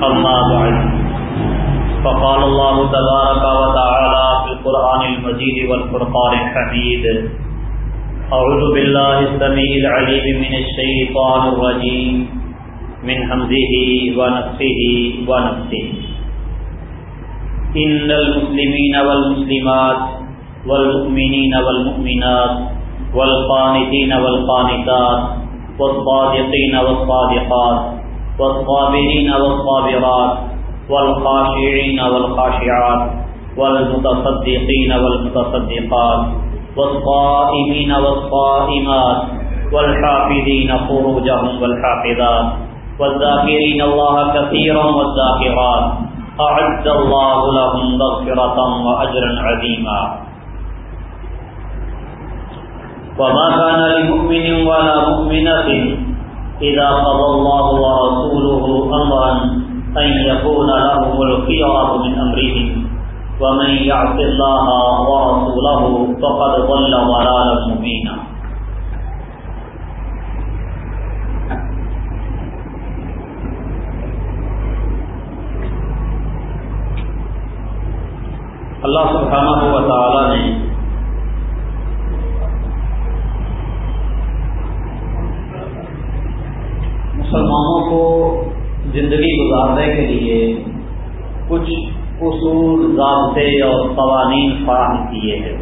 أما بعد. فقال الله تبارك وتعالى في القرآن المجيد والفرقان الحميد. أعوذ بالله السميع العليم من الشيطان الرجيم. من حمزه ونفسه ونفسه. إن المسلمين والمسلمات والمؤمنين والمؤمنات والقانتين والقانتات والصادقين والصادقات والصابرين والصابرات، والخاشعين والخاشعات، والمتصدقين والمتصدقات، والصائمين والصائمات، والحافظين فروجهم والحافظات، والذاكرين الله كثيرا والذاكرات، أعد الله لهم مغفرة وأجرا عظيما. وما كان لمؤمن ولا مؤمنة إذا قضى الله ورسوله أمرا أن يكون لهم الخيرة من أمرهم ومن يعص الله ورسوله فقد ضل ضلالا مبينا. اللہ سبحانہ و تعالی نے مسلمانوں کو زندگی گزارنے کے لیے کچھ اصول ضابطے اور قوانین فراہم کیے ہیں۔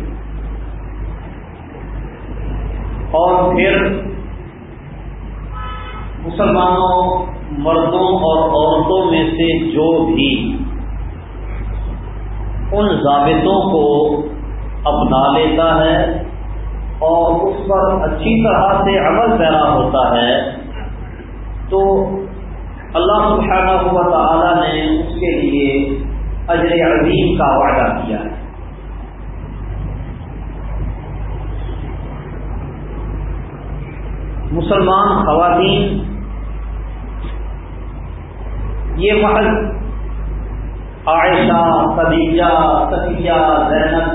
اور پھر مسلمانوں، مردوں اور عورتوں میں سے جو بھی ان ضابطوں کو اپنا لیتا ہے اور اس پر اچھی طرح سے عمل پیرا ہوتا ہے، تو اللہ سبحانہ ہوا تعالی نے اس کے لیے اجر عظیم کا وعدہ کیا ہے۔ مسلمان خواتین، یہ محض عائشہ خدیجہ صفیہ، زینب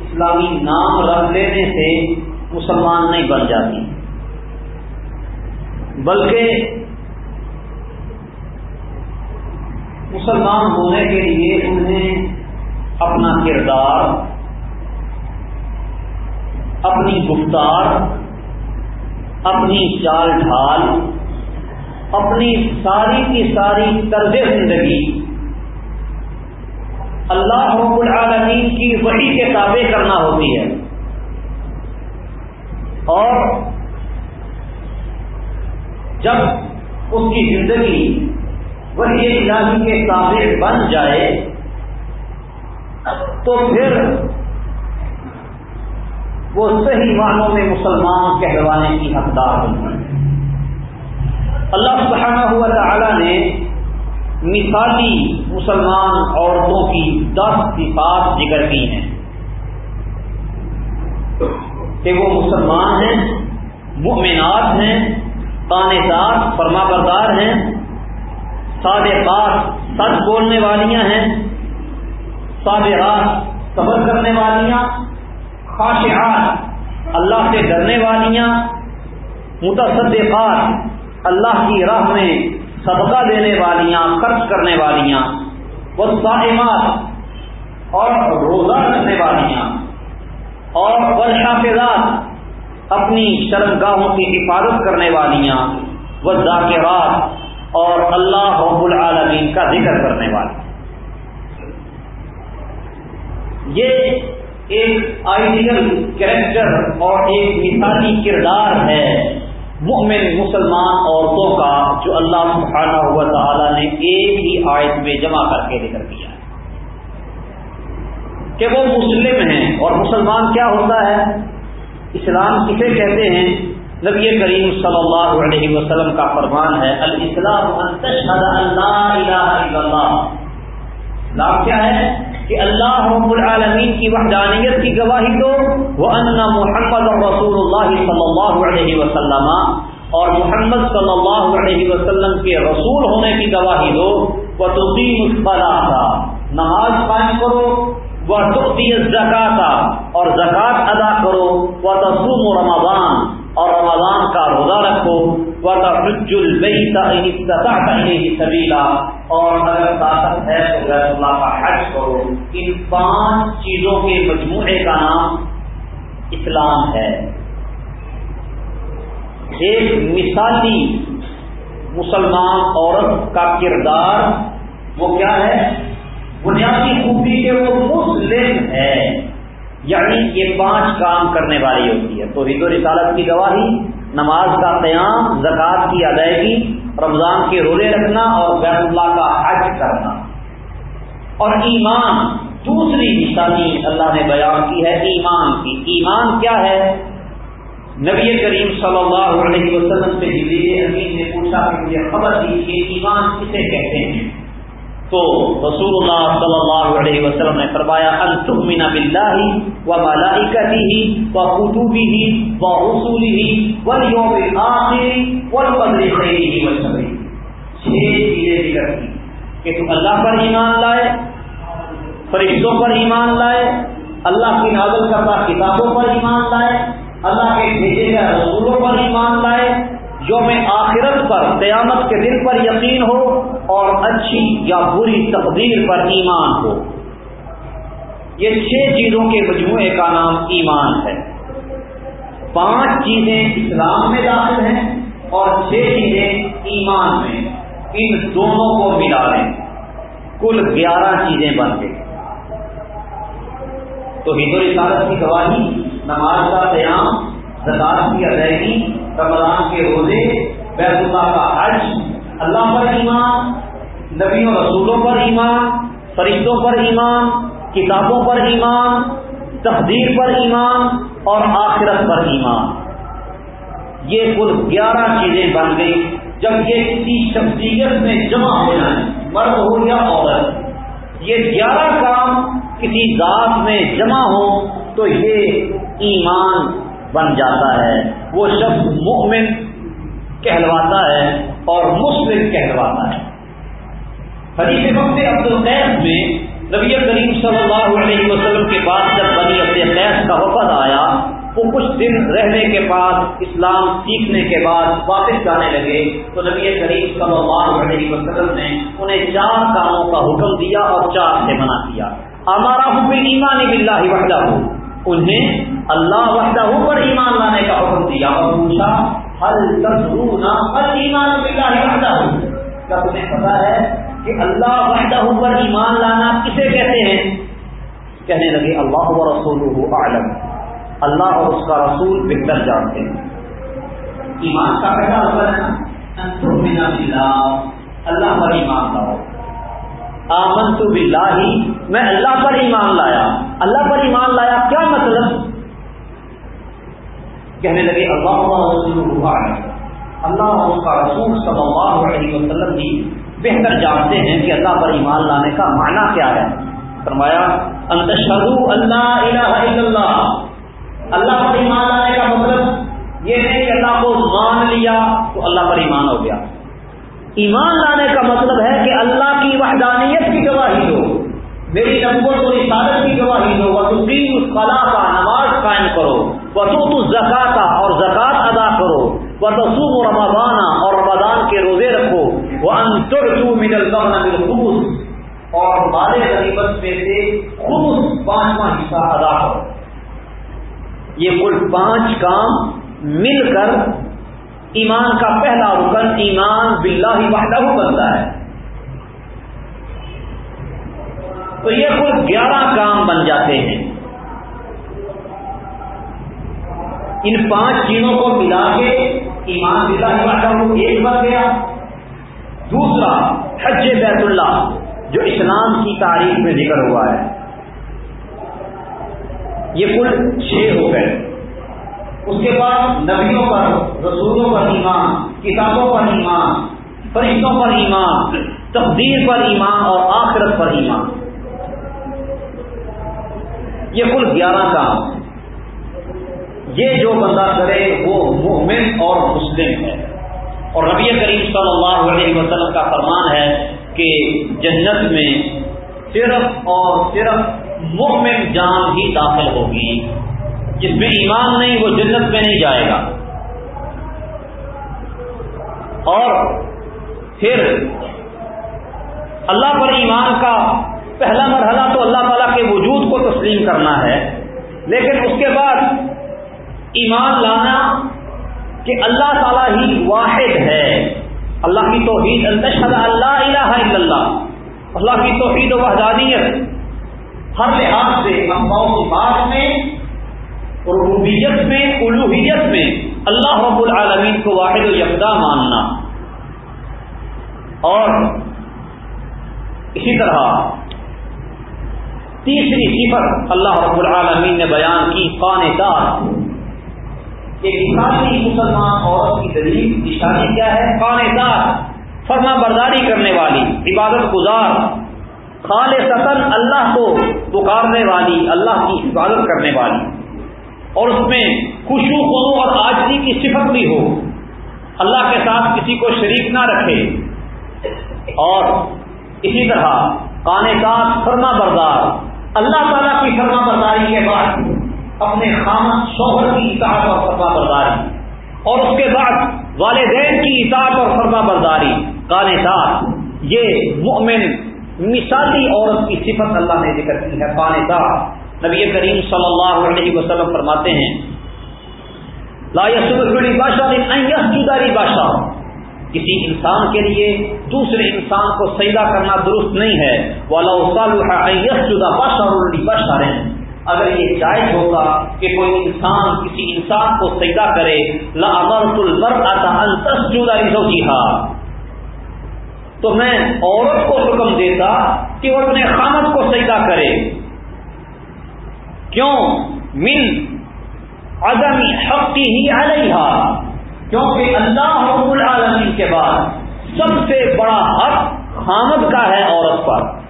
اسلامی نام رکھ لینے سے مسلمان نہیں بن جاتی۔ بلکہ مسلمان ہونے کے لیے انہیں اپنا کردار، اپنی گفتار، اپنی چال ڈھال، اپنی ساری کی ساری طرز زندگی اللہ رب العالمین کی وحی کے تابع کرنا ہوتی ہے۔ اور جب اس کی زندگی وہی الہی کے تابع بن جائے، تو پھر وہ صحیح معنوں میں مسلمان کہلوانے کی حقدار بن اللہ سبحانہ ہوا تعالی نے مثالی مسلمان عورتوں کی دس صفات ذکر کی ہیں۔ کہ وہ مسلمان ہیں، مؤمنات ہیں قانتات فرما بردار ہیں صادقات سچ بولنے والیاں ہیں صابرات صبر کرنے والیاں، خاشعات اللہ سے ڈرنے والیاں، متصدقات اللہ کی راہ میں صدقہ دینے والیاں، خرچ کرنے والیاں وہ اور روزہ رکھنے والیاں اور ورشافات اپنی شرمگاہوں کی حفاظت کرنے والیاں وہ ذاکرات اور اللہ رب العالمین کا ذکر کرنے والی یہ ایک آئیڈیل کریکٹر اور ایک مثالی کردار ہے مؤمن مسلمان عورتوں کا جو اللہ سبحانہ ہوا تعالیٰ نے ایک ہی آیت میں جمع کر کے ذکر کیا ہے۔ کہ وہ مسلم ہیں اور مسلمان کیا ہوتا ہے؟ اسلام کسے کہتے ہیں؟ نبی کریم صلی اللہ علیہ وسلم کا فرمان ہے، الاسلام ان تشہد ان لا الہ الا اللہ۔ اسلام کیا ہے؟ کہ اللہ رب العالمین کی وحدانیت کی گواہی دو وہ ان محمد رسول اللہ صلی اللہ علیہ وسلم۔ اور محمد صلی اللہ علیہ وسلم کے رسول ہونے کی گواہی دو وہ تقیم نماز قائم کرو وہ تقتی زکاتا اور زکوٰۃ ادا کرو وہ تصوم رمضان۔ اور رمضان کا روزہ رکھو۔ سبیلا اور اگر طاقت ہے تو بیت اللہ کا حج کرو۔ ان پانچ چیزوں کے مجموعے کا نام اسلام ہے۔ ایک مثالی مسلمان عورت کا کردار وہ کیا ہے؟ بنیادی خوبی کے وہ مسلم ہے۔ یعنی یہ پانچ کام کرنے والی ہوتی ہے۔ تو ہندو رسالت کی گواہی، نماز کا قیام، زکوٰۃ کی ادائیگی، رمضان کے رولے رکھنا اور بیت اللہ کا حج کرنا۔ اور ایمان دوسری نشانی اللہ نے بیان کی ہے ایمان کی۔ ایمان کیا ہے؟ نبی کریم صلی اللہ علیہ وسلم سے امین نے پوچھا کہ مجھے خبر دی کہ ایمان کسے کہتے ہیں؟ تو رسول اللہ صلی اللہ علیہ وسلم نے فرمایا التؤمن باللہ و ملائکتہ و کتبہ و رسولہ والیوم الاخر والقدر خیرہ و بندے خیری ہی شرہ۔ چھ چیزیں ذکر کی کہ تم اللہ پر ایمان لائے، فرشتوں پر ایمان لائے، اللہ کی نازل کردہ کتابوں پر ایمان لائے، اللہ کے بھیجے گئے رسولوں پر ایمان آخرت پر، قیامت کے دن پر یقین ہو اور اچھی یا بری تقدیر پر ایمان ہو۔ یہ چھ چیزوں کے مجموعے کا نام ایمان ہے۔ پانچ چیزیں اسلام میں داخل ہیں اور چھ چیزیں ایمان میں۔ ان دونوں کو ملا لیں۔ کل گیارہ چیزیں بن گئی تو ہندو رسالت کی گواہی، نماز کا قیام زکات کی ادائیگی، رمضان کے روزے بیت اللہ کا حج، اللہ پر ایمان نبی و رسولوں پر ایمان، فرشتوں پر ایمان، کتابوں پر ایمان تقدیر پر ایمان اور آخرت پر ایمان۔ یہ کل گیارہ چیزیں بن گئی۔ جب یہ کسی شخصیت میں جمع ہو جائیں، مرد ہو یا عورت، یہ گیارہ کام کسی ذات میں جمع ہو تو یہ ایمان بن جاتا ہے۔ وہ شخص مؤمن کہلواتا ہے اور مسلم کہلواتا ہے۔ حدیث وقت عبد القیس میں نبی کریم صلی اللہ علیہ وسلم کے بعد جب بنی عبد قیس کا وفد آیا، وہ کچھ دن رہنے کے بعد، اسلام سیکھنے کے بعد واپس جانے لگے۔ تو نبی کریم صلی اللہ علیہ وسلم نے انہیں چار کاموں کا حکم دیا اور چار سے منع کیا۔ ہمارا حکم ایمان بلّہ وحدہ ہو۔ انہیں اللہ وحدہ پر ایمان لانے کا حکم دیا اور پوچھا ایمان کیا تمہیں پتا ہے کہ اللہ وحدہ پر ایمان لانا کسے کہتے ہیں؟ کہنے لگے اللہ و رسول عالم اللہ اور اس کا رسول بہتر جانتے ہیں۔ ایمان کا پہلا ہے اللہ پر ایمان لاؤ۔ آمن تو میں اللہ پر ایمان لایا۔ اللہ پر ایمان لایا کیا مطلب؟ کہنے لگے اللہ اللہ اور اس کا رسول صلی اللہ علیہ وسلم بھی بہتر جانتے ہیں کہ اللہ پر ایمان لانے کا معنی کیا ہے۔ فرمایا اللہ الہ الا اللہ. اللہ پر ایمان لانے کا مطلب یہ نہیں کہ اللہ کو مان لیا تو اللہ پر ایمان ہو گیا۔ ایمان لانے کا مطلب ہے کہ اللہ کی وحدانیت کی گواہی دو۔ میری نبوت و رسالت کی گواہی دو وہ تین کا نماز قائم کرو وہ تو زکاتا اور زکات ادا کرو وہ تصوب و رمضانہ اور رمضان کے روزے رکھو وہ انتر مڈل خوبص اور مال غریبت میں سے خوب پانچواں حصہ ادا کرو۔ یہ کل پانچ کام مل کر ایمان کا پہلا رکن ایمان باللہ ہی وحدہ بنتا ہے۔ تو یہ کل گیارہ کام بن جاتے ہیں۔ ان پانچ چیزوں کو ملا کے ایمان بلّہ وحدہ ایک بن گیا۔ دوسرا، حج بیت اللہ، جو اسلام کی تاریخ میں ذکر ہوا ہے۔ یہ کل چھ ہو گئے۔ اس کے بعد نبیوں پر، رسولوں پر ایمان، کتابوں پر ایمان، فرشتوں پر ایمان، تقدیر پر ایمان اور آخرت پر ایمان۔ یہ کل گیارہ کام یہ جو بندہ کرے وہ مومن اور مسلم ہے۔ اور ربی کریم صلی اللہ علیہ وسلم کا فرمان ہے کہ جنت میں صرف اور صرف مومن جان ہی داخل ہوگی۔ جس میں ایمان نہیں وہ جنت میں نہیں جائے گا۔ اور پھر اللہ پر ایمان کا پہلا مرحلہ تو اللہ تعالیٰ کے وجود کو تسلیم کرنا ہے، لیکن اس کے بعد ایمان لانا کہ اللہ تعالیٰ ہی واحد ہے۔ اللہ کی توحید انتشد اللہ الہ الا اللہ۔ اللہ کی توحید و وحدانیت۔ ہر لحاظ سے کی بات میں، ربوبیت میں الوحیت میں اللہ رب العالمین کو واحد و یکدا ماننا۔ اور اسی طرح تیسری صفت اللہ رب العالمین نے بیان کی قان دار ایک مثالی مسلمان عورت کی دلیل، نشانی کیا ہے؟ قان دار فرما برداری کرنے والی، عبادت گزار۔ خال سطن اللہ کو پکارنے والی، اللہ کی عبادت کرنے والی۔ اور اس میں خوشو خو اور آجری کی صفت بھی ہو۔ اللہ کے ساتھ کسی کو شریک نہ رکھے۔ اور اسی طرح کانے کا فرما بردار۔ اللہ تعالیٰ کی فرما برداری کے بعد اپنے خامد شوہر کی اطاعت اور فرما برداری اور اس کے بعد والدین کی اطاعت اور فرما برداری۔ کانے دار یہ مؤمن مثالی عورت کی صفت اللہ نے ذکر کی ہے۔ کانے دار نبی کریم صلی اللہ علیہ وسلم فرماتے ہیں، لا بادشاہ بادشاہ کسی انسان کے لیے دوسرے انسان کو سیدا کرنا درست نہیں ہے۔ بادشاہ اگر یہ جائز ہوگا کہ کوئی انسان کسی انسان کو سیدا کرے لا تو میں عورت کو حکم دیتا کہ وہ اپنے خامد کو سیدا کرے۔ کیوں؟ من عدم حقی ہی علیہ کیونکہ اللہ رب العالمین کے بعد سب سے بڑا حق حامد کا ہے عورت پر۔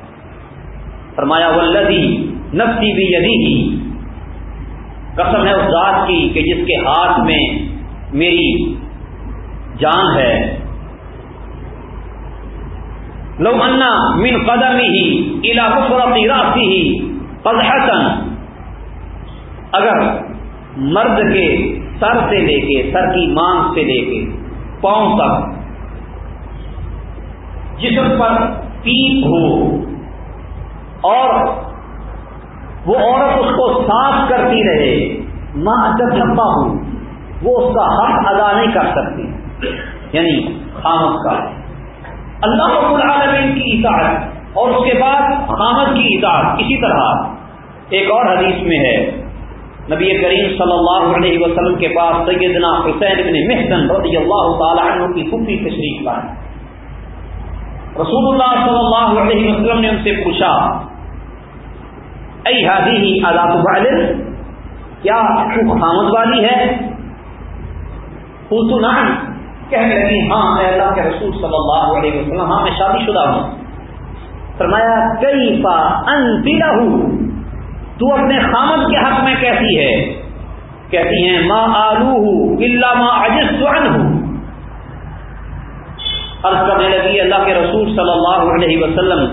فرمایا ولدی نفسی بھی یدی ہی قسم ہے اس ذات کی کہ جس کے ہاتھ میں میری جان ہے۔ لو انا من قدم ہی علاقہ راسی ہی پذحسن اگر مرد کے سر سے لے کے، سر کی مانگ سے لے کے، پاؤں تک۔ جسم پر پیپ ہو اور وہ عورت اس کو صاف کرتی رہے۔ ماں جب لمبا ہو، وہ اس کا حق ادا نہیں کر سکتی۔ یعنی خامد کا۔ اللہ رب العالمین کی اطاعت اور اس کے بعد خامد کی اطاعت، اسی طرح۔ ایک اور حدیث میں ہے۔ نبی کریم صلی اللہ علیہ وسلم کے پاس سیدنا حسین بن محسن رضی اللہ تعالی عنہ کی خفی تشریف لائے۔ رسول اللہ صلی اللہ علیہ وسلم نے ان سے پوچھا ائی ہادی ہی آزاد والد کیا تو خامد والی ہے؟ پوچھو نہ کہنے لگی ہاں اے اللہ کے رسول صلی اللہ علیہ وسلم ہاں میں شادی شدہ ہوں۔ فرمایا کئی پا ان تو اپنے خامد کے حق میں کیسی ہے۔ کہتی ہیں ماں آلو ہوں اللہ ماں اجس ہوں عرض کرنے لگی اللہ کے رسول صلی اللہ علیہ وسلم،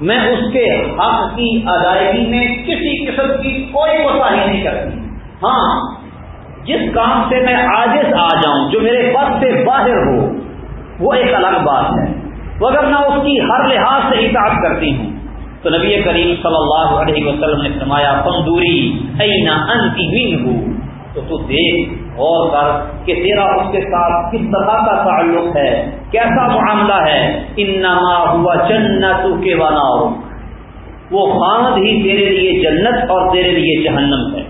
میں اس کے حق کی ادائیگی میں کسی قسم کی کوئی کوتاہی نہیں کرتی۔ ہاں جس کام سے میں آجز آ جاؤں، جو میرے پس سے باہر ہو، وہ ایک الگ بات ہے۔ مگر میں اس کی ہر لحاظ سے اطاعت کرتی ہوں۔ تو نبی کریم صلی اللہ علیہ وسلم نے فرمایا پندوری اینا انتی مین ہو تو تو دیکھ، غور کر کہ تیرا اس کے ساتھ کس طرح کا تعلق ہے؟ کیسا معاملہ ہے؟ انما ہوا جنت کے والا وہ خامد ہی تیرے لیے جنت اور تیرے لیے جہنم ہے۔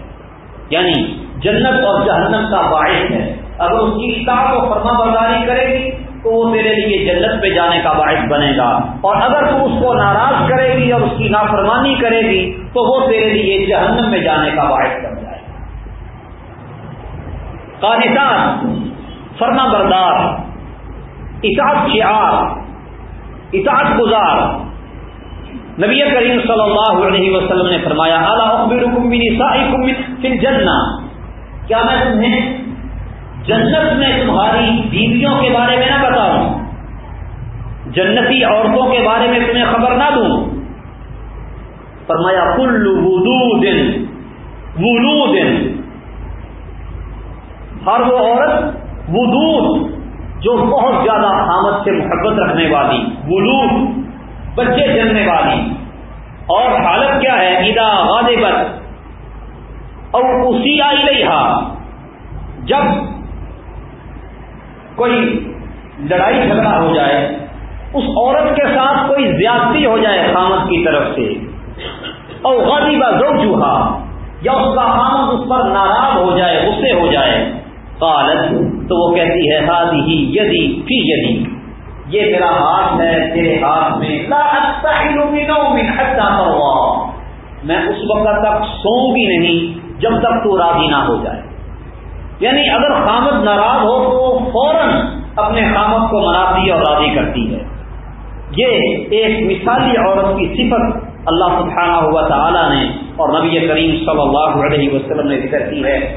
یعنی جنت اور جہنم کا باعث ہے۔ اگر اس کی اطاعت و فرما برداری کرے گی تو وہ تیرے لیے جنت پہ جانے کا باعث بنے گا۔ اور اگر تو اس کو ناراض کرے گی اور اس کی نافرمانی کرے گی، تو وہ تیرے لیے جہنم میں جانے کا باعث بن جائے گا۔ فرما بردار اطاعت شعار اطاعت گزار۔ نبی کریم صلی اللہ علیہ وسلم نے فرمایا اعلیٰ جننا کیا میں تمہیں جنت میں تمہاری بیویوں کے بارے میں نہ بتاؤں۔ جنتی عورتوں کے بارے میں تمہیں خبر نہ دوں۔ فرمایا، کل وضو دن ولو دن ہر وہ عورت ودود جو بہت زیادہ خامد سے محبت رکھنے والی، ولود، بچے جننے والی۔ اور حالت کیا ہے؟ ادا غالبت اور اسی آئی رہا جب کوئی لڑائی جھگڑا ہو جائے، اس عورت کے ساتھ کوئی زیادتی ہو جائے خامد کی طرف سے اور غالبہ دو چوہا یا اس کا خامد اس پر ناراض ہو جائے، غصے ہو جائے، قالت، تو وہ کہتی ہے ہادی ہی یدی فی یدی، یہ میرا ہاتھ ہے، تیرے ہاتھ میں میں اس وقت تک سوؤں گی نہیں جب تک تو راضی نہ ہو جائے۔ یعنی اگر خامد ناراض ہو تو فوراً اپنے خامد کو مناتی اور راضی کرتی ہے۔ یہ ایک مثالی عورت کی صفت اللہ سبحانہ ہوا تعالیٰ نے اور نبی کریم صلی اللہ علیہ وسلم نے ذکر کی ہے۔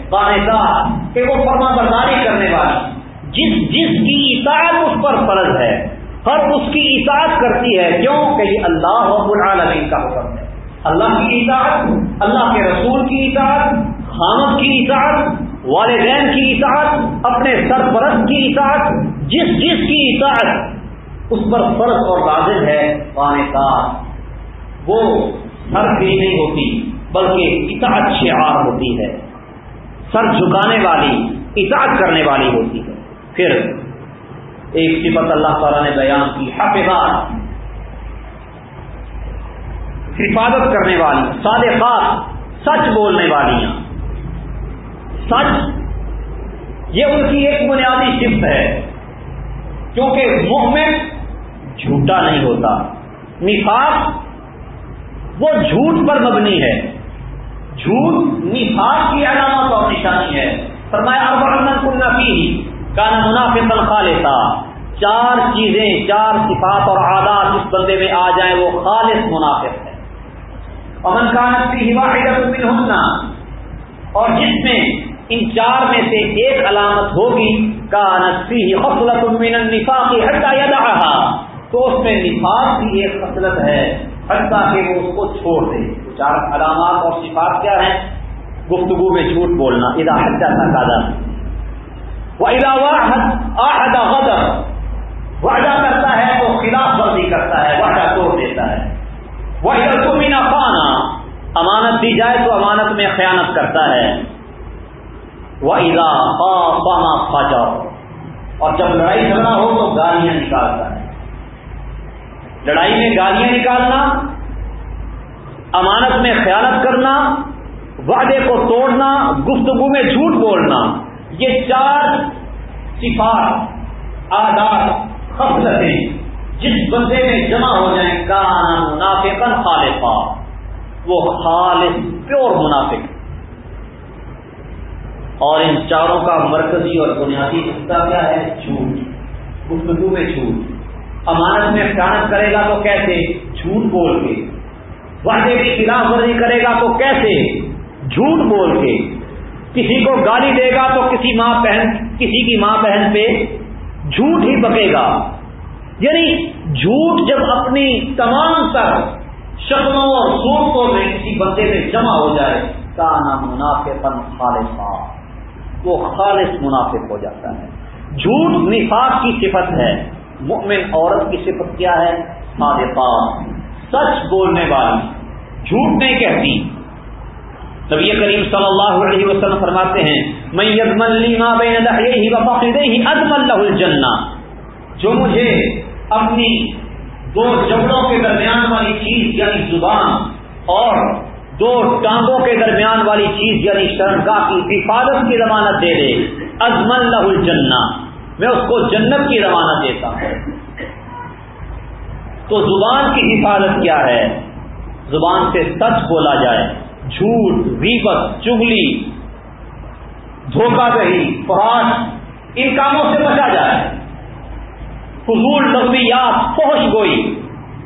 کہ وہ فرما برداری کرنے والی، جس جس کی اطاعت اس پر فرض ہے، ہر اس کی اطاعت کرتی ہے۔ کیوں؟ کہ یہ اللہ رب العالمین کا حکم ہے۔ اللہ کی اطاعت، اللہ کے رسول کی اطاعت، خامد کی اطاعت والدین کی اطاعت، اپنے سرپرست کی اطاعت، جس جس کی اطاعت، اس پر فرض اور لازم ہے وہ سر بھی نہیں ہوتی، بلکہ اطاعت شعار ہوتی ہے۔ سر جھکانے والی، اطاعت کرنے والی ہوتی ہے۔ پھر ایک صفت اللہ تعالیٰ نے بیان کی حفاظت حفاظت کرنے والی، صادقات، سچ بولنے والیاں۔ سچ؟ یہ ان کی ایک بنیادی صفت ہے۔ کیونکہ مومن جھوٹا نہیں ہوتا۔ نفاق وہ جھوٹ پر مبنی ہے۔ جھوٹ نفاق کی علامت اور نشانی ہے۔ فرمایا اربن کل نفی کانا منافع تنخواہ لیتا چار چیزیں، چار صفات اور عادات جس بندے میں آ جائیں، وہ خالص منافق ہے امن کا اور جس میں ان چار میں سے ایک علامت ہوگی کا نسفی خصلت من النفاق ہٹا یا تو اس میں نفاق کی ایک خصلت ہے، حتیٰ کہ وہ اس کو چھوڑ دے۔ چار علامات اور صفات کیا ہیں؟ گفتگو میں جھوٹ بولنا ادا حجا تھا وہ آحدہ غدر۔ وعدہ کرتا ہے تو خلاف ورزی کرتا ہے، وعدہ توڑ دیتا ہے۔ وہ مینا پانا امانت دی جائے تو امانت میں خیانت کرتا ہے۔ وہ ادا پانا اور جب لڑائی جھگڑا ہو تو گالیاں نکالتا ہے۔ لڑائی میں گالیاں نکالنا، امانت میں خیانت کرنا، وعدے کو توڑنا، گفتگو میں جھوٹ بولنا، یہ چار صفات آدار خصلتیں جس بندے میں جمع ہو جائیں کا منافقن خالفا وہ خالص، پیور منافق۔ اور ان چاروں کا مرکزی اور بنیادی حصہ کیا ہے؟ جھوٹ. گفتگو میں جھوٹ. امانت میں خیانت کرے گا تو کیسے؟ جھوٹ بول کے. وعدے کی خلاف ورزی کرے گا تو کیسے؟ جھوٹ بول کے. کسی کو گالی دے گا تو کسی ماں بہن، کسی کی ماں بہن پہ جھوٹ ہی بکے گا. یعنی جھوٹ جب اپنی تمام تر شکلوں اور صورتوں میں کسی بندے میں جمع ہو جائے کا نام منافع پن خالص وہ خالص منافق ہو جاتا ہے۔ جھوٹ نفاق کی صفت ہے۔ مؤمن عورت کی صفت کیا ہے؟ صادقات سچ بولنے والی۔ جھوٹ نہیں کہتی۔ نبی کریم صلی اللہ علیہ وسلم فرماتے ہیں میں جو مجھے اپنی دو جبڑوں کے درمیان والی چیز یعنی زبان اور دو ٹانگوں کے درمیان والی چیز یعنی شرمگاہ کی حفاظت کی ضمانت دے دے ازمن لہ الجنہ۔ میں اس کو جنت کی ضمانت دیتا ہوں۔ تو زبان کی حفاظت کیا ہے؟ زبان سے سچ بولا جائے۔ جھوٹ ریبت چگلی، دھوکہ دہی فراش ان کاموں سے بچا جائے۔ فضول لغویات پہنچ گوئی،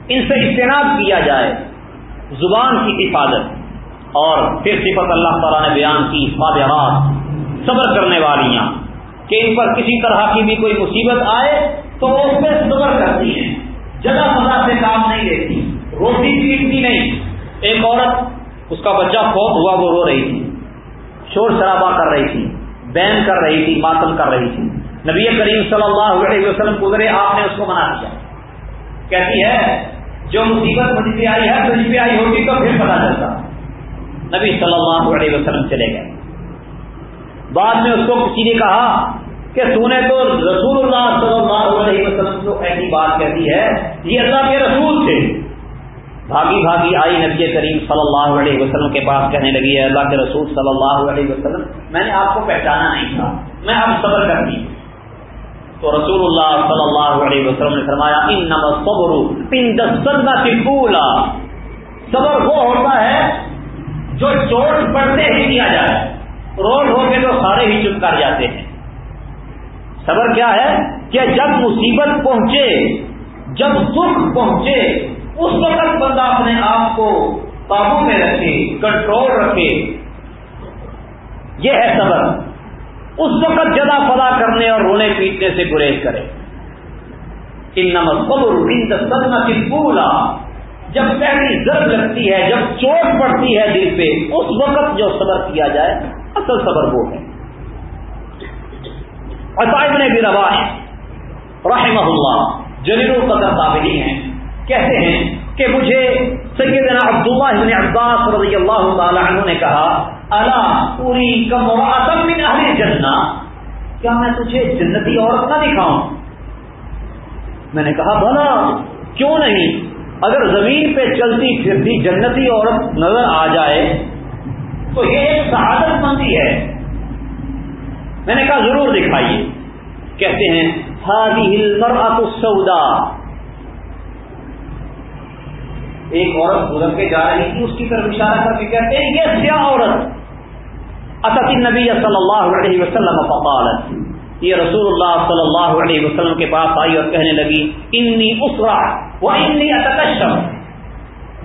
ان سے اجتناب کیا جائے۔ زبان کی حفاظت۔ اور پھر صفت اللہ تعالیٰ نے بیان کی فادرات صبر کرنے والیاں، کہ ان پر کسی طرح کی بھی کوئی مصیبت آئے تو وہ اس میں صبر کرتی ہیں۔ جگہ فضا سے کام نہیں لیتی روٹی پیٹتی نہیں۔ ایک عورت، اس کا بچہ فوت ہوا، وہ رو رہی تھی، شور شرابہ کر رہی تھی، بین کر رہی تھی، ماتم کر رہی تھی۔ نبی کریم صلی اللہ علیہ وسلم گزرے، آپ نے اس کو منا دیا کہتی ہے، جو مصیبت مجھ پہ آئی ہے، تجھ پہ آئی ہوگی تو پھر پتا چلتا۔ نبی صلی اللہ علیہ وسلم چلے گئے۔ بعد میں اس کو کسی نے کہا کہ تو نے تو رسول اللہ صلی اللہ علیہ وسلم کو ایسی بات کہتی ہے، یہ اللہ کے رسول تھے۔ بھاگی بھاگی آئی نبی کریم صلی اللہ علیہ وسلم کے پاس کہنے لگی ہے اللہ کے رسول صلی اللہ علیہ وسلم، میں نے آپ کو پہچانا نہیں تھا، میں اب صبر کرتی تو رسول اللہ صلی اللہ علیہ وسلم نے فرمایا ان صبر صبر وہ ہوتا ہے جو چوٹ پڑتے ہی کیا جائے رول ہو کے تو سارے ہی چپ کر جاتے ہیں۔ صبر کیا ہے؟ کہ جب مصیبت پہنچے، جب دکھ پہنچے، اس وقت بندہ اپنے آپ کو قابو میں رکھے، کنٹرول رکھے۔ یہ ہے صبر اس وقت جدا فدا کرنے اور رونے پیٹنے سے گریز کرے۔ ان نمک صبر ان سدنا کی پورا جب پہلی زد لگتی ہے، جب چوٹ پڑتی ہے دل پہ، اس وقت جو صبر کیا جائے، اصل صبر وہ ہے۔ عطائب نے بھی روا رحمہ اللہ جلیل القدر قابلی ہیں۔ کہتے ہیں کہ مجھے سیدنا عبداللہ ابن عباس رضی اللہ تعالی عنہ نے کہا اللہ پوری کم من اہل جنہ کیا میں تجھے جنتی عورت نہ دکھاؤں؟ میں نے کہا، بھلا، کیوں نہیں؟ اگر زمین پہ چلتی پھرتی جنتی عورت نظر آ جائے، تو یہ ایک سعادت مندی ہے۔ میں نے کہا ضرور دکھائیے۔ کہتے ہیں السودا ایک عورت گزر کے جا رہی تھی، اس کی طرف اشارہ کر کے کہتے ہیں، یہ سیاہ عورت۔ اسد نبی صلی اللہ علیہ وسلم فقالت۔ یہ رسول اللہ صلی اللہ علیہ وسلم کے پاس آئی اور کہنے لگی، انی اسرا وہ انی اتکشم.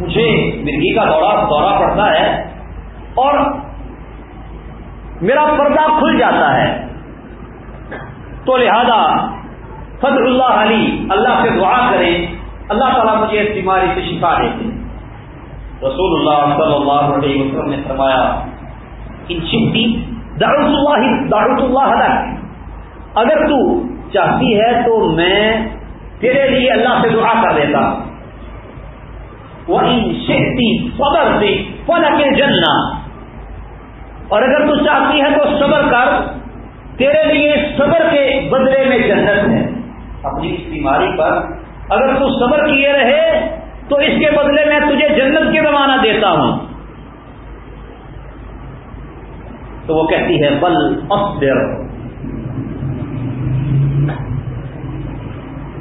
مجھے مرغی کا دورہ دورہ پڑتا ہے اور میرا پردہ کھل جاتا ہے۔ تو لہذا فضل اللہ علی، اللہ سے دعا کریں۔ اللہ تعالیٰ مجھے اس بیماری سے شفا دے دے۔ رسول اللہ صلی اللہ علیہ وسلم نے فرمایا، ان شکتی دارت اللہ دارت اللہ اگر تو چاہتی ہے تو میں تیرے لیے اللہ سے دعا کر دیتا۔ وہ ان شکتی صبر سے فن کے جننا اور اگر تو چاہتی ہے تو صبر کر، تیرے لیے صبر کے بدلے میں جنت ہے۔ اپنی اس بیماری پر اگر تو صبر کیے رہے، تو اس کے بدلے میں تجھے جنت کے روانہ دیتا ہوں۔ تو وہ کہتی ہے، بل اصبر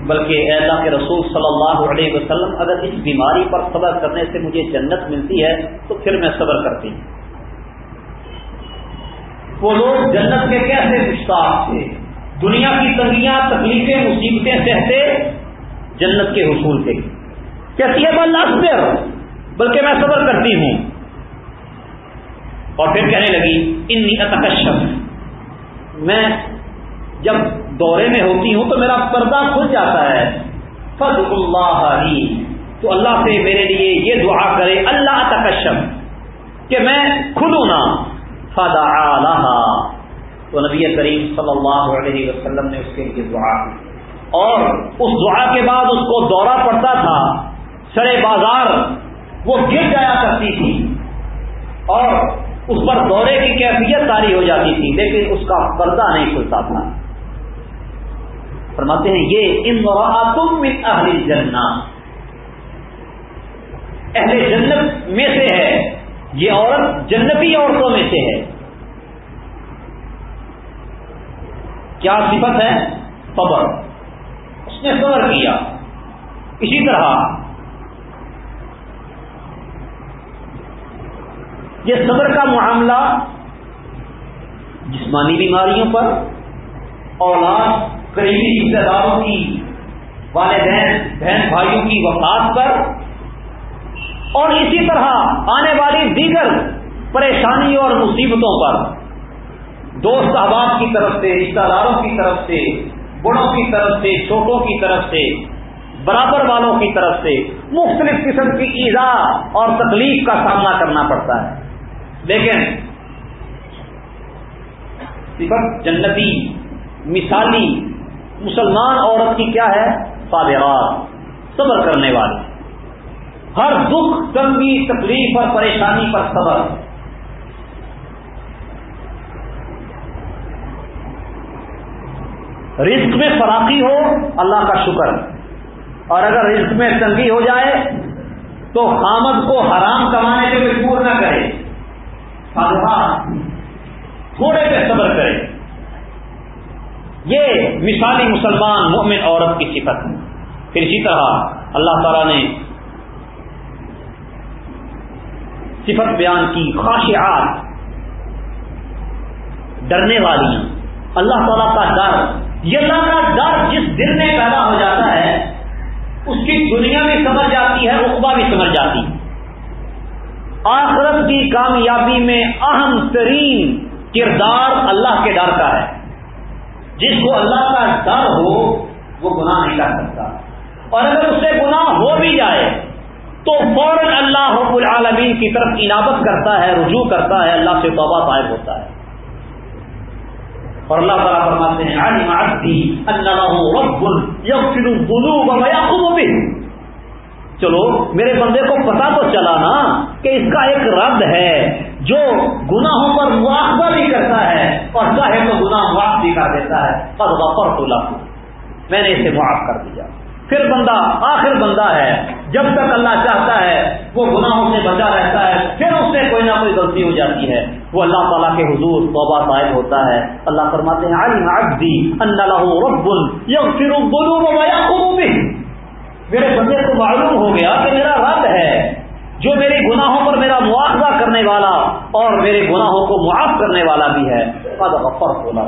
بلکہ اللہ کے رسول صلی اللہ علیہ وسلم اگر اس بیماری پر صبر کرنے سے مجھے جنت ملتی ہے تو پھر میں صبر کرتی ہوں۔ وہ لوگ جنت کے کیسے مشتاق تھے؟ دنیا کی تنگیاں، تکلیفیں، مصیبتیں سہتے جنت کے حصول سے کہتی ہے، بل اصبر، بلکہ میں صبر کرتی ہوں۔ اور پھر کہنے لگی انی میں جب دورے میں ہوتی ہوں تو میرا پردہ کھل جاتا ہے۔ فض اللہ علی تو اللہ سے میرے لیے یہ دعا کرے، اللہ اتکشف کہ میں کھلوں نہ۔ فدا تو نبی کریم صلی اللہ علیہ وسلم نے اس کے لیے دعا کی۔ اور اس دعا کے بعد اس کو دورہ پڑتا تھا۔ سرے بازار وہ گر جایا کرتی تھی۔ اور اس پر دورے کی کیفیت تاری ہو جاتی تھی، لیکن اس کا پردہ نہیں کھلتا تھا۔ فرماتے ہیں، یہ ان تم اہل جنہ اہل جنت میں سے ہے۔ یہ عورت جنتی عورتوں میں سے ہے۔ کیا صفت ہے؟ صبر۔ نے صبر کیا۔ اسی طرح، یہ صبر کا معاملہ جسمانی بیماریوں پر، اولاد قریبی رشتے داروں کی، والدین، بہن بھائیوں کی وفات پر۔ اور اسی طرح آنے والی دیگر پریشانیوں اور مصیبتوں پر۔ دوست احباب کی طرف سے، رشتہ داروں کی طرف سے، بڑوں کی طرف سے، چھوٹوں کی طرف سے، برابر والوں کی طرف سے مختلف قسم کی ایزا اور تکلیف کا سامنا کرنا پڑتا ہے۔ لیکن صفت جنتی، مثالی مسلمان عورت کی کیا ہے؟ صابرات صبر کرنے والی۔ ہر دکھ، تنگی، تکلیف اور پریشانی پر صبر۔ رزق میں فراقی ہو، اللہ کا شکر۔ اور اگر رزق میں تنگی ہو جائے، تو خامد کو حرام کمانے کے مجبور نہ کرے۔ تھوڑے پہ صبر کرے۔ یہ مثالی مسلمان مومن عورت کی صفت ہے۔ پھر اسی طرح اللہ تعالی نے صفت بیان کی خواہشات ڈرنے والی۔ اللہ تعالیٰ کا ڈر، یہ اللہ کا ڈر جس دل میں پیدا ہو جاتا ہے، اس کی دنیا بھی سمجھ جاتی ہے رقبہ بھی سمجھ جاتی۔ ہے آخرت کی کامیابی میں اہم ترین کردار اللہ کے ڈر کا ہے۔ جس کو اللہ کا ڈر ہو، وہ گناہ نہیں کر سکتا۔ اور اگر اس سے گناہ ہو بھی جائے، تو فوراً اللہ رب العالمین کی طرف عنابت کرتا ہے، رجوع کرتا ہے، اللہ سے توبہ طائب ہوتا ہے۔ اور اللہ تعالیٰ فرماتے ہیں چلو، میرے بندے کو پتا تو چلا نا کہ اس کا ایک رد ہے۔ جو گناہوں پر مواخذہ بھی کرتا ہے اور چاہے تو گناہ معاف بھی کر دیتا ہے پر وفر تو میں نے اسے معاف کر دیا۔ پھر بندہ، آخر بندہ ہے۔ جب تک اللہ چاہتا ہے، وہ گناہوں سے بچا رہتا ہے۔ پھر اس سے کوئی نہ کوئی غلطی ہو جاتی ہے۔ وہ اللہ تعالیٰ کے حضور توبہ طائب ہوتا ہے۔ اللہ فرماتے ہیں میرے بندے کو معلوم ہو گیا کہ میرا رب ہے۔ جو میرے گناہوں پر میرا مواخذہ کرنے والا اور میرے گناہوں کو معاف کرنے والا بھی ہے فرق بولا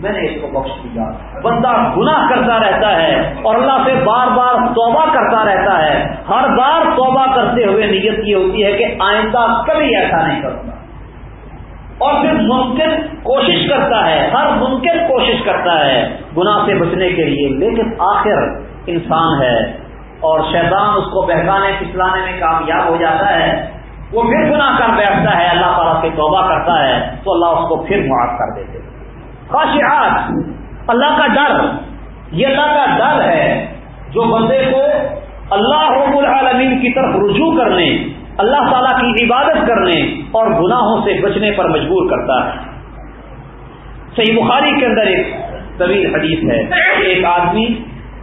میں نے اس کو بخش دیا۔ بندہ گناہ کرتا رہتا ہے اور اللہ سے بار بار توبہ کرتا رہتا ہے۔ ہر بار توبہ کرتے ہوئے نیت کی ہوتی ہے کہ آئندہ کبھی ایسا نہیں کرتا اور پھر ممکن کوشش کرتا ہے، ہر ممکن کوشش کرتا ہے گناہ سے بچنے کے لیے، لیکن آخر انسان ہے۔ اور شیطان اس کو بہکانے پھسلانے میں کامیاب ہو جاتا ہے، وہ پھر گناہ کر بیٹھتا ہے، اللہ تعالیٰ سے توبہ کرتا ہے، تو اللہ اس کو پھر معاف کر دیتے خواہشات اللہ کا ڈر، یہ اللہ کا ڈر ہے جو بندے کو اللہ رب العالمین کی طرف رجوع کرنے، اللہ تعالیٰ کی عبادت کرنے اور گناہوں سے بچنے پر مجبور کرتا ہے۔ صحیح بخاری کے اندر ایک طویل حدیث ہے ایک آدمی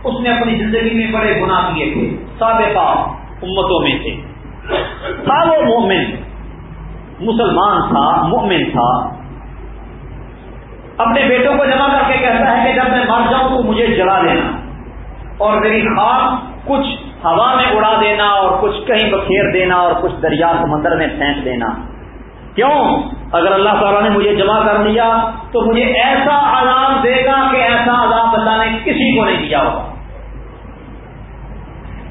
اس نے اپنی زندگی میں بڑے گناہ کیے تھے۔ سابقہ امتوں میں سے۔ تھا وہ مومن۔ مسلمان تھا، مومن تھا۔ اپنے بیٹوں کو جمع کر کے کہتا ہے کہ جب میں مر جاؤں تو مجھے جلا دینا۔ اور میری خاک کچھ ہوا میں اڑا دینا اور کچھ کہیں بکھیر دینا اور کچھ دریا سمندر میں پھینک دینا۔ کیوں؟ اگر اللہ تعالیٰ نے مجھے جمع کر لیا تو مجھے ایسا عذاب دے گا کہ ایسا عذاب اللہ نے کسی کو نہیں دیا ہوگا۔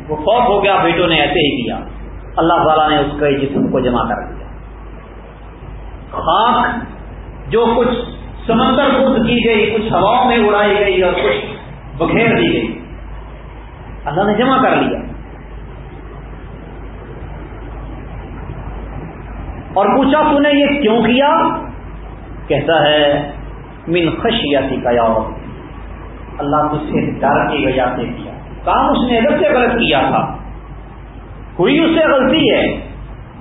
وہ خوف ہو گیا، بیٹوں نے ایسے ہی کیا۔ اللہ تعالیٰ نے اس کے جسم کو جمع کر دیا۔ خاک جو کچھ سمندر خود کی گئی، کچھ ہواؤں میں اڑائی گئی اور کچھ بکھیر دی گئی۔ اللہ نے جمع کر لیا۔ اور پوچھا، تو نے یہ کیوں کیا؟ کہتا ہے، من خشیاتی کا یا اللہ تجھ سے ڈر کی وجہ سے کیا۔ کام اس نے ادھر سے غلط کیا تھا۔ ہوئی اس سے غلطی ہے؟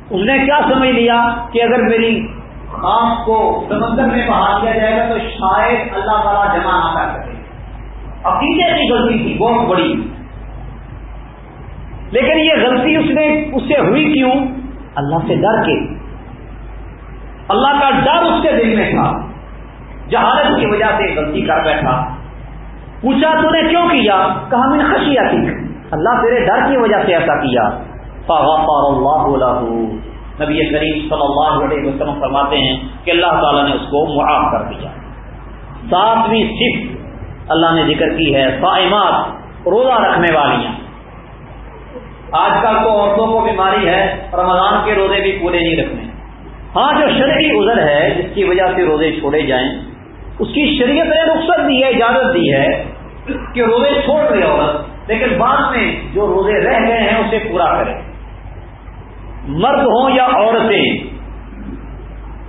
اس نے کیا سمجھ لیا کہ اگر میری خاص کو سمندر میں بہا دیا جائے گا تو شاید اللہ تعالیٰ جمع نہ کر سکے۔ عقیدے کی غلطی تھی، بہت بڑی۔ لیکن یہ غلطی اس نے، اس سے ہوئی کیوں؟ اللہ سے ڈر کے۔ اللہ کا ڈر اس کے دل میں تھا۔ جہالت کی وجہ سے غلطی کر بیٹھا۔ پوچھا تو نے کیوں کیا؟ کہا میں نے خشیا کی اللہ تیرے ڈر کی وجہ سے ایسا کیا۔ اللہ نبی کریم صلی اللہ علیہ وسلم فرماتے ہیں کہ اللہ تعالیٰ نے اس کو معاف کر دیا۔ ساتویں صف اللہ نے ذکر کی ہے سائمات روزہ رکھنے والی ہیں آج کل تو عورتوں کو بیماری ہے، رمضان کے روزے بھی پورے نہیں رکھنے۔ ہاں جو شرعی عذر ہے، جس کی وجہ سے روزے چھوڑے جائیں، اس کی شریعت نے رخصت دی ہے، اجازت دی ہے۔ کہ روزے چھوڑ رہے عورت لیکن بعد میں جو روزے رہ گئے ہیں، اسے پورا کریں۔ مرد ہوں یا عورتیں،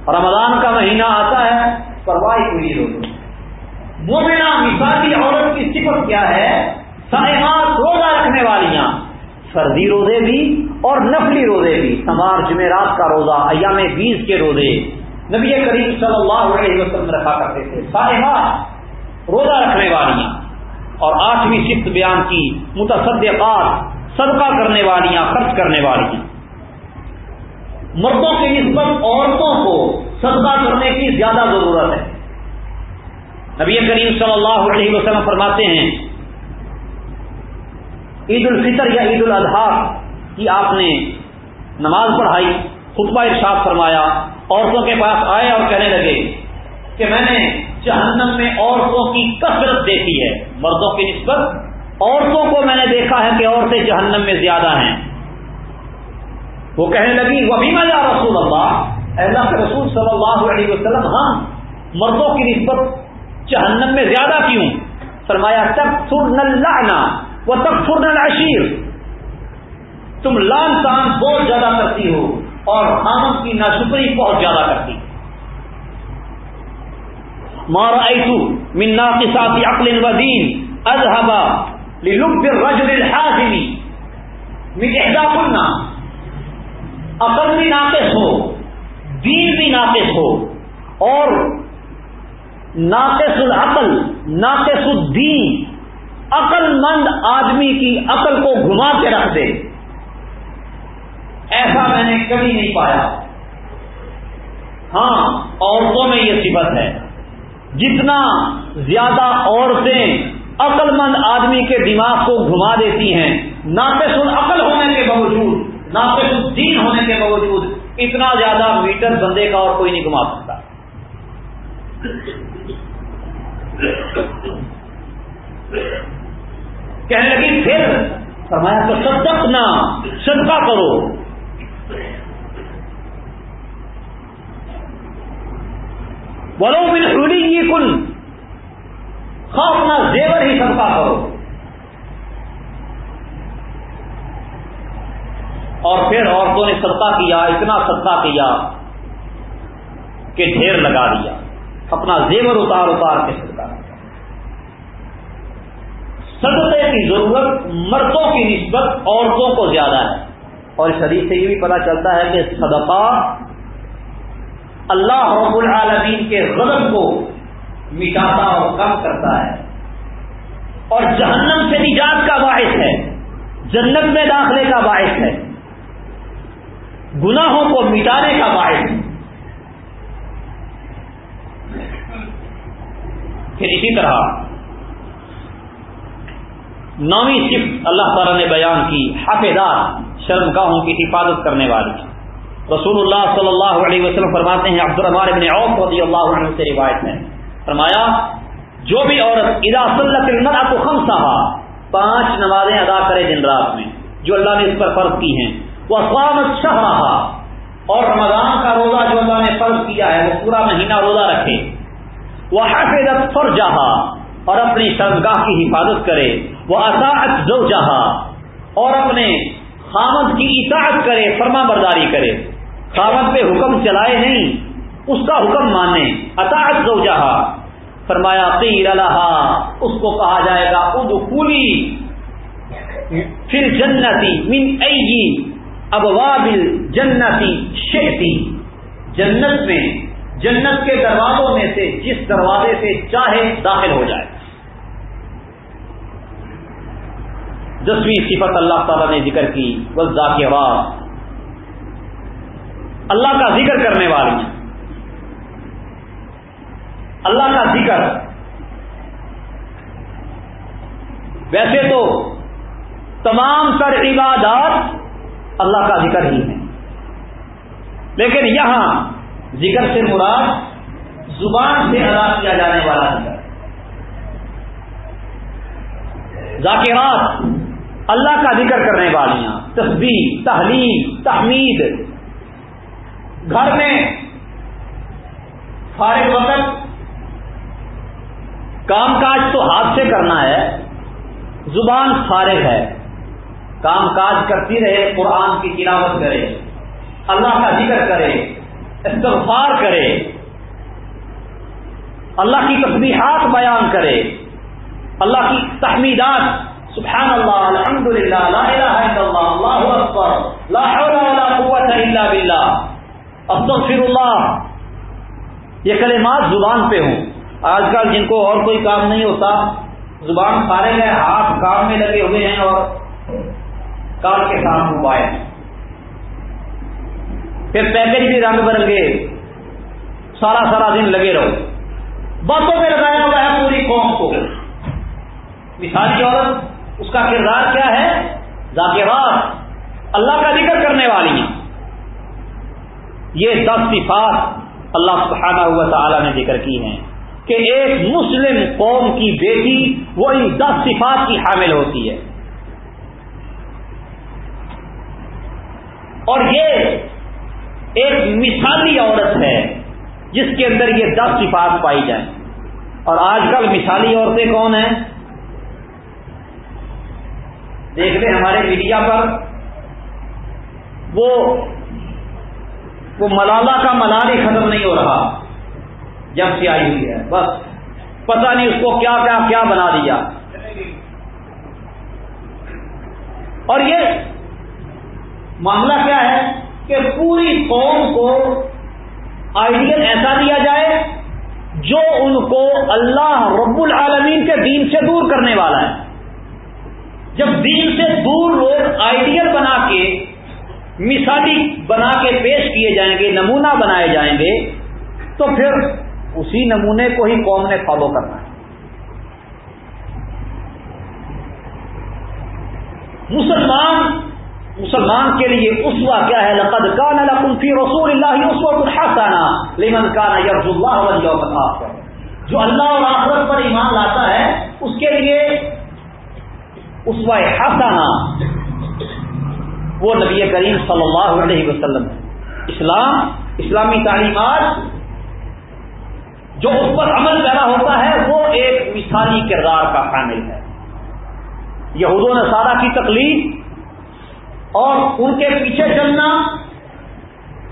رمضان کا مہینہ آتا ہے، پرواہ ہوئی روزے۔ مومنا مثالی عورت کی صفت کیا ہے؟ سائمات روزہ رکھنے والیاں۔ فرضی روزے بھی اور نفلی روزے بھی۔ سمار جمعرات کا روزہ، ایام بیس کے روزے۔ نبی کریم صلی اللہ علیہ وسلم رکھا کرتے تھے۔ سائمات روزہ رکھنے والیاں۔ اور آٹھویں صفت بیان کی، متصدقات، صدقہ کرنے والیاں، خرچ کرنے والیاں مردوں کی نسبت عورتوں کو صدقہ کرنے کی زیادہ ضرورت ہے۔ نبی کریم صلی اللہ علیہ وسلم فرماتے ہیں، عید الفطر یا عید الاضحیٰ کی آپ نے نماز پڑھائی، خطبہ ارشاد فرمایا، عورتوں کے پاس آئے اور کہنے لگے کہ میں نے جہنم میں عورتوں کی کثرت دیکھی ہے۔ مردوں کی نسبت عورتوں کو میں نے دیکھا ہے کہ عورتیں جہنم میں زیادہ ہیں۔ وہ کہنے لگی وہ بھی میں رسول اللہ؟ اللہ کے رسول صلی اللہ علیہ وسلم ہاں مردوں کی نسبت جہنم میں زیادہ کیوں؟ فرمایا تب سر لانا وہ تب سر العشیر تم لان تان بہت زیادہ کرتی ہو اور خامد کی ناشکری بہت زیادہ کرتی۔ مارا ایسو منا کے ساتھ عقل و دین اذهبا للب الرجل الحازم من احدى قلنا عقل بھی ناقص ہو دین بھی ناقص ہو اور ناقص العقل، ناقص الدین عقل مند آدمی کی عقل کو گھما کے رکھ دے۔ ایسا میں نے کبھی نہیں پایا۔ ہاں عورتوں میں یہ صفت ہے۔ جتنا زیادہ عورتیں عقل مند آدمی کے دماغ کو گھما دیتی ہیں، ناقص العقل ہونے کے باوجود، ناقص الدین ہونے کے باوجود، اتنا زیادہ میٹر بندے کا اور کوئی نہیں گھما سکتا۔ کہنے لگی، پھر فرمایا تو صدق نہ صدقہ کرو۔ بولو بن یہ کل اپنا زیور ہی صدقہ کرو۔ اور پھر عورتوں نے صدقہ کیا، اتنا صدقہ کیا کہ ڈھیر لگا دیا۔ اپنا زیور اتار اتار کے صدقہ۔ صدقے کی ضرورت مردوں کی نسبت عورتوں کو زیادہ ہے۔ اور اس حدیث سے یہ بھی پتا چلتا ہے کہ صدقہ اللہ رب العالمین کے غضب کو مٹاتا اور کم کرتا ہے۔ اور جہنم سے نجات کا باعث ہے۔ جنت میں داخلے کا باعث ہے۔ گناہوں کو مٹانے کا باعث ہے۔ پھر اسی طرح نویں صفت اللہ تعالیٰ نے بیان کی، حافظات شرم گاہوں کی حفاظت کرنے والی۔ رسول اللہ صلی اللہ علیہ وسلم فرماتے ہیں عبد الرحمان ابن عوف رضی اللہ عنہ سے روایت میں فرمایا، جو بھی عورت ادا صلت المرأة کو خم پانچ نمازیں ادا کرے دن رات میں، جو اللہ نے اس پر فرض کی ہیں وہ اسلامت شاہ رہا اور رمضان کا روزہ جو اللہ نے فرض کیا ہے، وہ پورا مہینہ روزہ رکھے۔ وہ حافظت فرجہا اور اپنی شرمگاہ کی حفاظت کرے۔ وہ اطاعت جو جہاں اور اپنے خامد کی اطاعت کرے فرما برداری کرے۔ خامد پہ حکم چلائے نہیں، اس کا حکم مانے۔ اطاعت جو جہاں فرمایا قیر اللہ اس کو کہا جائے گا ادخولی پھر جنتی من ای ابوابل جنتی شہتی جنت میں، جنت کے دروازوں میں سے جس دروازے سے چاہے داخل ہو جائے۔ دسویں صفت اللہ تعالیٰ نے ذکر کی وہ ذاکر اللہ کا ذکر کرنے والی ہیں۔ اللہ کا ذکر۔ ویسے تو تمام تر عبادات اللہ کا ذکر ہی ہے لیکن یہاں ذکر سے مراد زبان سے ادا کیا جانے والا ذکر۔ ذاکرات اللہ کا ذکر کرنے والیاں تصویر تحلیم تحمید۔ گھر میں فارغ وقت کام کاج تو ہاتھ سے کرنا ہے، زبان فارغ ہے۔ کام کاج کرتی رہے، قرآن کی تلاوت کرے، اللہ کا ذکر کرے، استغفار کرے، اللہ کی تصویرات بیان کرے، اللہ کی تحمیدات سبحان اللہ الحمد للہ لا الہ الا اللہ اللہ اکبر، لا حول ولا قوت الا باللہ۔ استغفر اللہ یہ کلمات زبان پہ ہوں۔ آج کل جن کو اور کوئی کام نہیں ہوتا، زبان سارے گئے، ہاتھ کام میں لگے ہوئے ہیں اور کام کے ساتھ موبائل۔ پھر پیکج بھی رنگ برنگے۔ سارا سارا دن لگے رہو۔ باتوں پہ لگایا ہوا ہے پوری قوم کو۔ مثالی عورت اس کا کردار کیا ہے؟ ذاکرات۔ اللہ کا ذکر کرنے والی ہیں۔ یہ دس صفات اللہ سبحانہ ہوا تعالی نے ذکر کی ہیں کہ ایک مسلم قوم کی بیٹی وہ ان دس صفات کی حامل ہوتی ہے۔ اور یہ ایک مثالی عورت ہے جس کے اندر یہ دس صفات پائی جائیں۔ اور آج کل مثالی عورتیں کون ہیں؟ دیکھ لیں ہمارے میڈیا پر۔ وہ وہ ملالہ کا ملال ہی ختم نہیں ہو رہا۔ جب سے آئی ہوئی ہے، بس۔ پتہ نہیں اس کو کیا کیا کیا بنا دیا۔ اور یہ معاملہ کیا ہے کہ پوری قوم کو آئیڈیل ایسا دیا جائے جو ان کو اللہ رب العالمین کے دین سے دور کرنے والا ہے۔ جب دین سے دور لوگ آئیڈیل بنا کے مثالی بنا کے پیش کیے جائیں گے، نمونہ بنائے جائیں گے، تو پھر اسی نمونے کو ہی قوم نے فالو کرنا ہے۔ مسلمان مسلمان کے لیے اسوا کیا ہے؟ لقد کان لکم فی رسول اللہ اسوۃ الحسنہ لمن کان یرجو اللہ والیوم الاخر۔ جو اللہ اور آخرت پر ایمان لاتا ہے، اس کے لیے اسوا حسانہ وہ نبی کریم صلی اللہ علیہ وسلم اسلام، اسلامی تعلیمات جو اس پر عمل پیدا ہوتا ہے، وہ ایک مثالی کردار کا حامل ہے۔ یہود نے سارا کی تکلیف اور ان کے پیچھے چلنا،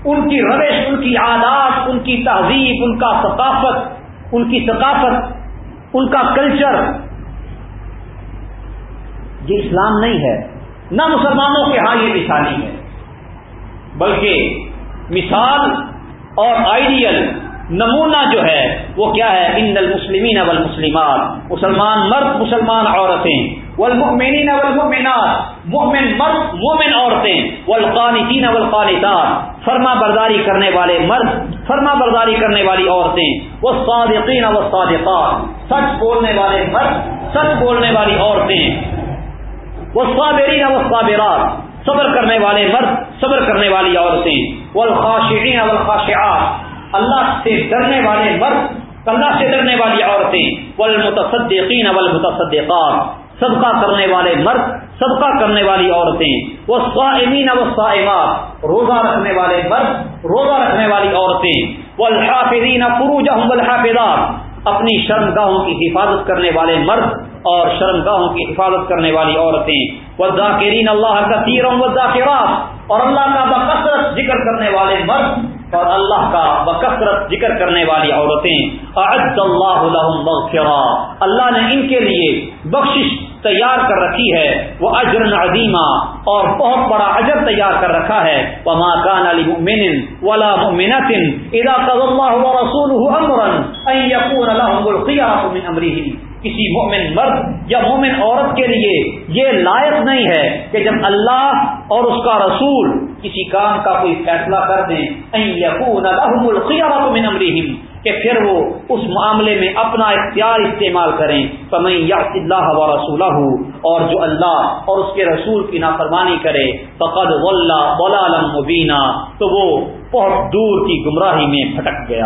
ان کی روش، ان کی عادات، ان کی تہذیب، ان کا ثقافت، ان کی ثقافت، ان کا کلچر۔ یہ اسلام نہیں ہے۔ نہ مسلمانوں کے ہاں یہ مثالی ہے، بلکہ مثال اور آئیڈیل نمونہ جو ہے، وہ کیا ہے؟ ان المسلمین والمسلمات۔ مسلمان مرد، مسلمان عورتیں۔ والمؤمنین والمؤمنات۔ مؤمن مرد مومن عورتیں۔ والقانتین والقانتات۔ فرما برداری کرنے والے مرد، فرما برداری کرنے والی عورتیں۔ والصادقین والصادقات۔ سچ بولنے والے مرد، سچ بولنے والی عورتیں۔ وہ صابرین و صابرات صبر کرنے والے مرد، صبر کرنے والی عورتیں۔ والخاشعین والخاشعات۔ اللہ سے ڈرنے والے مرد، اللہ سے ڈرنے والی عورتیں۔ والمتصدقین والمتصدقات۔ صدقہ کرنے والے مرد، صدقہ کرنے والی عورتیں۔ وہ صائمین و صائمات روزہ رکھنے والے مرد، روزہ رکھنے والی عورتیں۔ والحافظین فروجہم والحافظات۔ اپنی شرمگاہوں کی حفاظت کرنے والے مرد اور شرم گاہوں کی حفاظت کرنے والی عورتیں۔ وہ ذاکرین اللہ کا تیروں و ذاکرات اور اللہ کا بکثرت ذکر کرنے والے مرد اور اللہ کا بکثرت ذکر کرنے والی عورتیں۔ اعد اللہ مغفرا۔ اللہ نے ان کے لیے بخشش تیار کر رکھی ہے۔ وہ اجر عظیمہ اور بہت بڑا اجر تیار کر رکھا ہے۔ وما كان لمؤمن ولا مؤمنة اذا قضى الله ورسوله امرا ان يكون لهم الخيار من امره کسی مومن مرد یا مومن عورت کے لیے یہ لائق نہیں ہے کہ جب اللہ اور اس کا رسول کسی کام کا کوئی فیصلہ کر دیں کہ پھر وہ اس معاملے میں اپنا اختیار استعمال کریں۔ تو میں یا اللہ و رسول اور جو اللہ اور اس کے رسول کی نافرمانی کرے، فقد ولا مبینہ تو وہ بہت دور کی گمراہی میں بھٹک گیا۔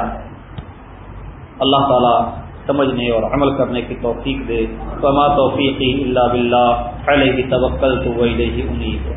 اللہ تعالیٰ سمجھنے اور عمل کرنے کی توفیق دے۔ فما توفیقی اللہ بلّہ علیہ توکل تو وہی انہیں